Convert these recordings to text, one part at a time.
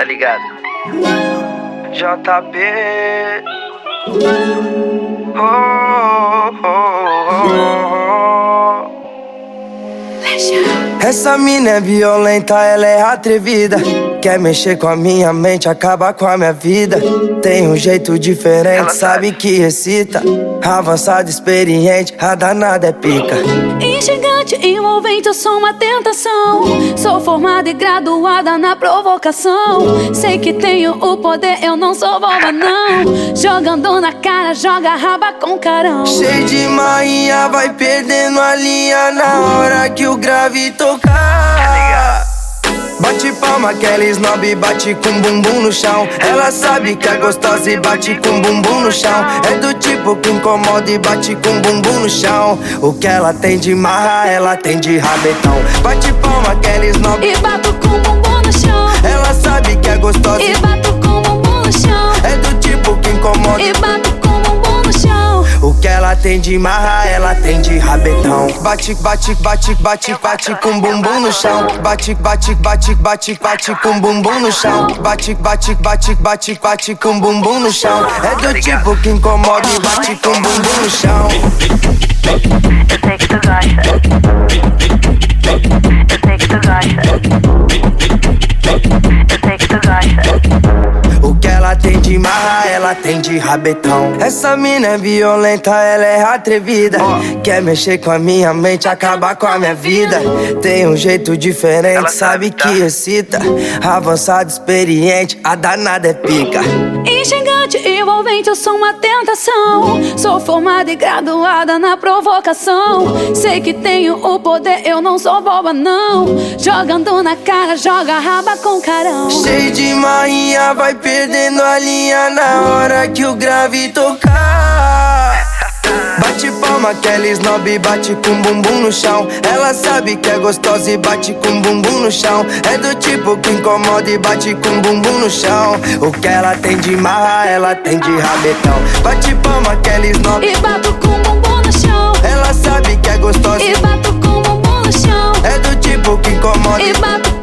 tá ligado? JP. Oh, oh, oh, Essa mina é violenta, ela é atrevida. Quer mexer com a minha mente, acaba com a minha vida. Tem um jeito diferente, sabe que excita. Avançado, experiente, a danada é pica. Instigante, envolvente, eu sou uma tentação. Sou formada e graduada na provocação. Sei que tenho o poder, eu não sou boba, não. Jogando na cara, joga raba com carão. Cheio de marinha, vai perdendo a linha na hora que o grave tocar. Palma, aquela snob bate com bumbum no chão. Ela sabe que é gostosa e bate com bumbum no chão. É do tipo que incomoda e bate com bumbum no chão. O que ela tem de marra, ela tem de rabetão. Bate palma, aquela snob e bato com bumbum no chão. Ela sabe que é gostosa ela tem de marra, ela tem de rabetão. Bate, bate, bate, bate, bate com bumbum no chão. Bate, bate, bate, bate, bate com bumbum no chão. Bate, bate, bate, bate, bate com bumbum no chão. É do tipo que incomoda e bate com bumbum no chão. Ela tem de rabetão. Essa mina é violenta, ela é atrevida. Quer mexer com a minha mente, acabar com a minha vida. Tem um jeito diferente, sabe que excita. Avançado, experiente, a danada é pica. Instigante, envolvente, eu sou uma tentação. Sou formada e graduada na provocação. Sei que tenho o poder, eu não sou boba, não. Jogando na cara, joga raba com carão. Cheio de marinha, vai perdendo a linha na hora que o grave tocar. Bate palma, aquela snob bate com bumbum no chão. Ela sabe que é gostosa e bate com bumbum no chão. É do tipo que incomoda e bate com bumbum no chão. O que ela tem de marra, ela tem de rabetão. Bate palma, aquela snob e bato com bumbum no chão. Ela sabe que é gostosa e bato com bumbum no chão. É do tipo que incomoda e bato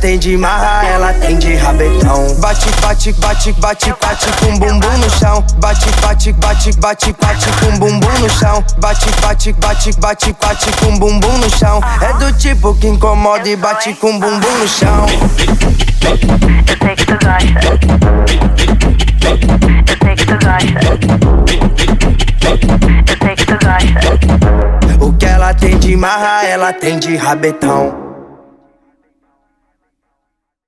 tem de marra, ela tem de rabetão. Bate, bate, bate, bate, bate com bumbum no chão. Bate, bate, bate, bate, bate com bumbum no chão. Bate, bate, bate, bate, bate com bumbum no chão. É do tipo que incomoda e bate com bumbum no chão. Eu sei que tu gosta. Eu sei que tu. Eu que. O que ela tem de marra, ela tem de rabetão.